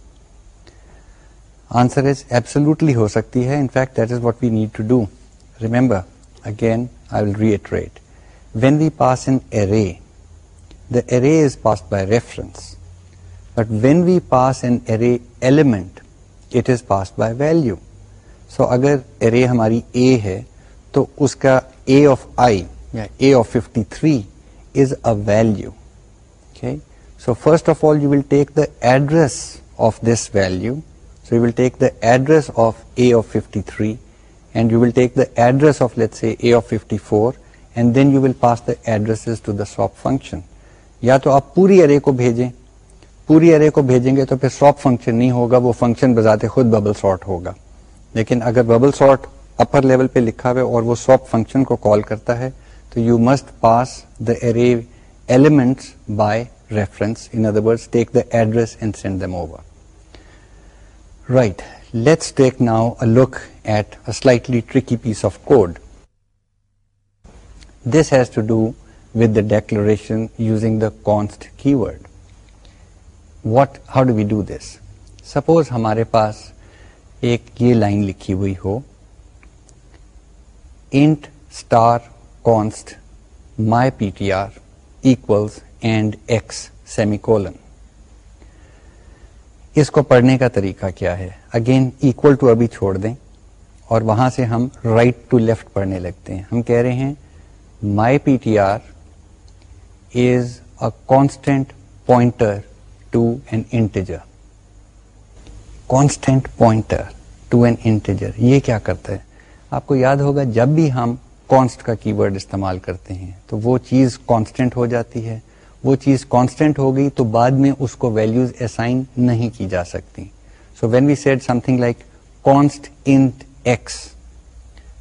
ہو سکتی in fact that is what we need to do remember اگینٹریٹ when we pass an array the pass by reference but when we pass an array element it pass by value so اگر array ہماری A ہے تو اس کا A of I A of fifty three is a value so first of all will take the address of this value so take the address fifty three and you will take the address function یا تو آپ پوری array کو بھیجیں پوری array کو بھیجیں گے تو پھر سوپ فنکشن نہیں ہوگا وہ فنکشن بذات خود ببل سارٹ ہوگا لیکن اگر ببل سارٹ اپر لیول پہ لکھا ہوا اور وہ سوپ فنکشن کو کال کرتا ہے تو you must pass the array elements by reference in other word take the address and send them over right let's take now a look at a slightly tricky piece of code this has to do with the declaration using the const keyword how do we do this suppose ہمارے پاس ایک یہ line لکھی ہوئی ہو int star const my P T R equals and x colon اس کو پڑھنے کا طریقہ کیا ہے اگین اکول ٹو ابھی چھوڑ دیں اور وہاں سے ہم رائٹ ٹو لیفٹ پڑھنے لگتے ہیں ہم کہہ رہے ہیں my p t r is a constant pointer to an integer constant pointer to an integer یہ کیا کرتا ہے آپ کو یاد ہوگا جب بھی ہم کانسٹ کا کی ورڈ استعمال کرتے ہیں تو وہ چیز کانسٹینٹ ہو جاتی ہے وہ چیز کانسٹینٹ ہو گئی تو بعد میں اس کو ویلوز اسائن نہیں کی جا سکتی so when we said something like const int x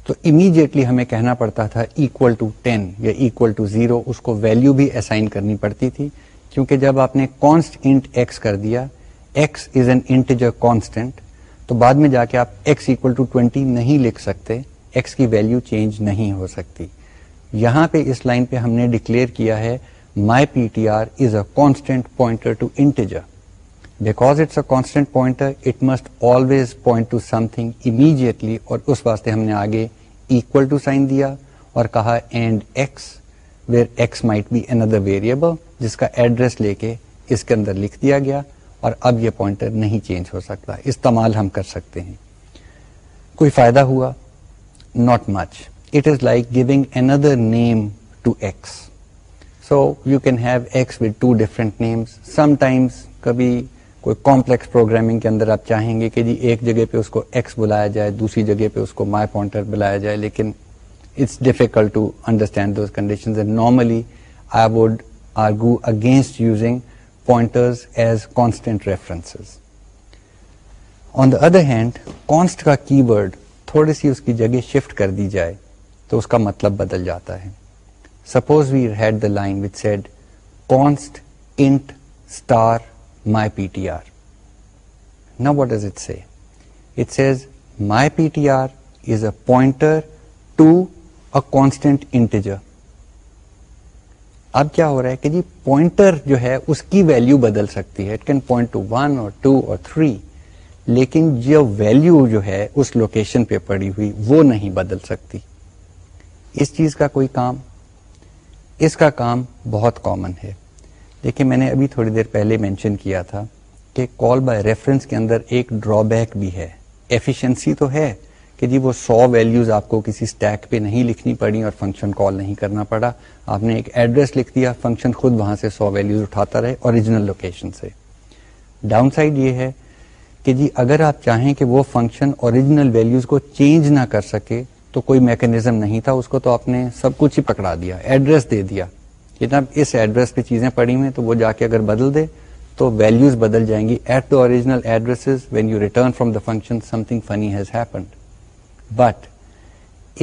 تو امیڈیٹلی ہمیں کہنا پڑتا تھا اکول ٹو ٹین یا اکول ٹو زیرو اس کو ویلو بھی اسائن کرنی پڑتی تھی کیونکہ جب آپ نے کانسٹ انٹ ایکس کر دیا ایکس از این انٹیجر میں جا کے آپ ایکس اکول ٹو ٹوینٹی نہیں لکھ سکتے ایکس کی ویلو چینج نہیں ہو سکتی یہاں پہ اس لائن پہ ہم نے ڈکلیئر کیا ہے my P T R is a pointer to integer because it's a constant pointer it must always point to something immediately اور اس واسطے ہم نے آگے اکول ٹو سائن دیا اور کہا and x where x might be another variable جس کا ایڈریس لے کے اس کے اندر لکھ دیا گیا اور اب یہ پوائنٹر نہیں چینج ہو سکتا استعمال ہم کر سکتے ہیں کوئی فائدہ ہوا not much it is like giving name to two x x so you can have names sometimes کبھی کوئی کمپلیکس پروگرامنگ کے اندر آپ چاہیں گے کہ جی ایک جگہ پہ اس کو ایکس بلایا جائے دوسری جگہ پہ اس کو مائی پوائنٹر بلایا جائے لیکن it's difficult to understand those condition go against using pointers as constant reference on the other hand const کا کی برڈ تھوڑی سی اس کی جگہ شفٹ کر دی جائے تو اس کا مطلب بدل جاتا ہے suppose we had the line with const int star my P T R now what is it say it says my P T R is a to constant inter اب کیا ہو رہا ہے کہ جی پوائنٹر جو ہے اس کی ویلو بدل سکتی ہے it can point to to one or or three value جو ہے اس لوکیشن پہ پڑی ہوئی وہ نہیں بدل سکتی اس چیز کا کوئی کام اس کا کام بہت کامن ہے دیکھیے میں نے ابھی تھوڑی دیر پہلے مینشن کیا تھا کہ کال بائی ریفرنس کے اندر ایک ڈرا بیک بھی ہے ایفیشنسی تو ہے کہ جی وہ سو ویلیوز آپ کو کسی اسٹیک پہ نہیں لکھنی پڑی اور فنکشن کال نہیں کرنا پڑا آپ نے ایک ایڈریس لکھ دیا فنکشن خود وہاں سے سو ویلیوز اٹھاتا رہے اوریجنل لوکیشن سے ڈاؤن سائڈ یہ ہے کہ جی اگر آپ چاہیں کہ وہ فنکشن اوریجنل ویلیوز کو چینج نہ کر سکے تو کوئی میکنیزم نہیں تھا اس کو تو آپ نے سب کچھ ہی پکڑا دیا ایڈریس دے دیا اس ایڈریس پہ چیزیں پڑی ہوئی تو وہ جا کے اگر بدل دے تو ویلیوز بدل جائیں گی at the original address when you return from the function something funny has happened but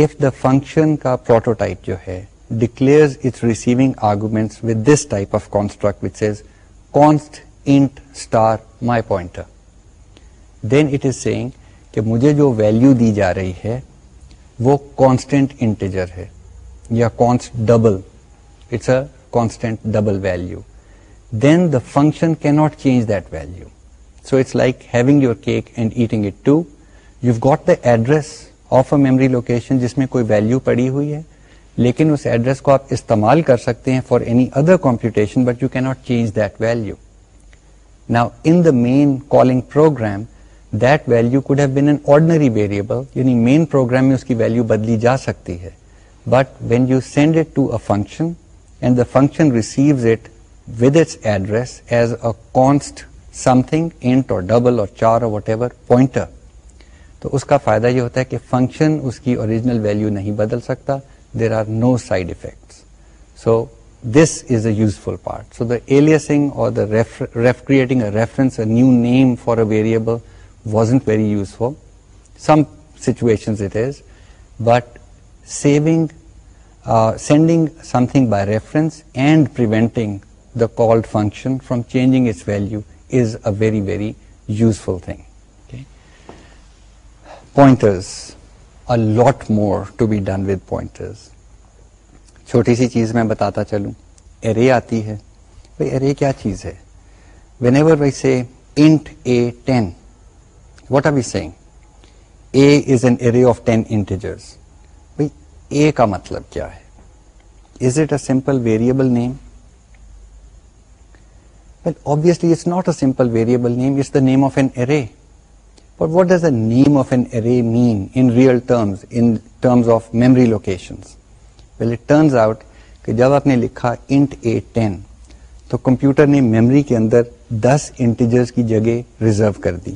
if the function کا پروٹوٹائپ جو ہے declares it's receiving arguments with this type of construct which is const int star my point then it is saying کہ مجھے جو value دی جا رہی ہے وہ کانسٹنٹ انٹیجر ہے یا const double it's a constant double value then the function کی not change that value so it's like having your cake and eating it too you got the address of a memory location جس میں کوئی value پڑی ہوئی ہے لیکن اس address کو آپ استعمال کر سکتے ہیں for any other computation but you کی not change that now in the main calling program that code have been an ordinary variable یعنی مین پروگرام میں اس کی ویلو بدلی جا سکتی ہے but when you send it to a function and the function receives it with its address as a const something int or double or char or what ever pointer تو اس کا فائدہ یہ ہوتا ہے کہ فنکشن اس کی اوریجنل ویلیو نہیں بدل سکتا there are no side effects so this is a useful part so the aliasing or the ref creating reference a new name for a variable wasn't very useful some situation it is but saving sending something by reference and preventing the called function from changing its value is a very very useful thing pointers lot more to be done with pointers چھوٹی سی چیز میں بتاتا چلوں ارے آتی ہے بھائی ارے کیا چیز ہے whenever we see int A ten what are we seeing A is an array of ten integers بھائی اے کا مطلب کیا ہے is it a simple variable name well obviously it's not a simple variable name is the name of an array or what does the name of an array mean in real terms terms in of memory location جب آپ نے لکھا int اے ten تو computer نے memory کے اندر دس integers کی جگہ ریزرو کر دی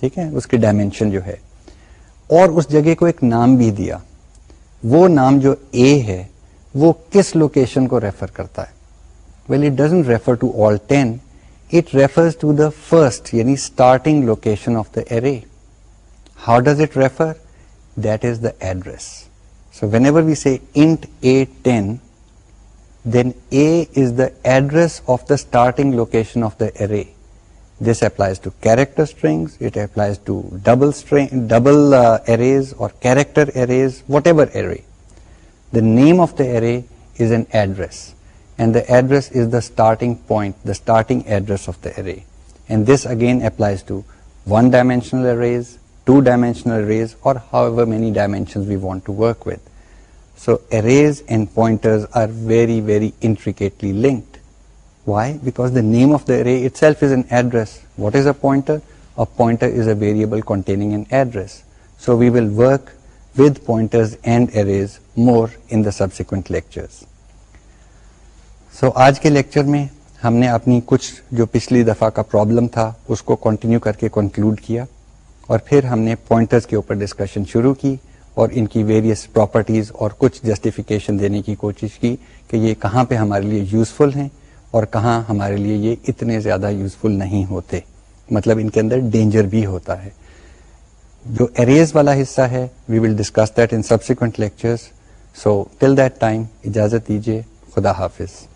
ٹھیک ہے اس کی ڈائمینشن جو ہے اور اس جگہ کو ایک نام بھی دیا وہ نام جو اے ہے وہ کس لوکیشن کو ریفر کرتا ہے well it doesn't refer to all ten It refers to the first, yani starting location of the array. How does it refer? That is the address. So whenever we say int a10, then a is the address of the starting location of the array. This applies to character strings, it applies to double uh, arrays or character arrays, whatever array. The name of the array is an address. رز اور name of the array with pointers and arrays more in سبسیکٹرس so so, آج کے lecture میں ہم نے اپنی کچھ جو پچھلی دفعہ کا پرابلم تھا اس کو کنٹینیو کر کے کنکلوڈ کیا اور پھر ہم نے پوائنٹرز کے اوپر ڈسکشن شروع کی اور ان کی ویریس پراپرٹیز اور کچھ جسٹیفیکیشن دینے کی کوشش کی کہ یہ کہاں پہ ہمارے لیے یوزفل ہیں اور کہاں ہمارے لیے یہ اتنے زیادہ یوزفل نہیں ہوتے مطلب ان کے اندر ڈینجر بھی ہوتا ہے جو اریز والا حصہ ہے we will discuss that in subsequent lectures so till that time اجازت دیجیے خدا حافظ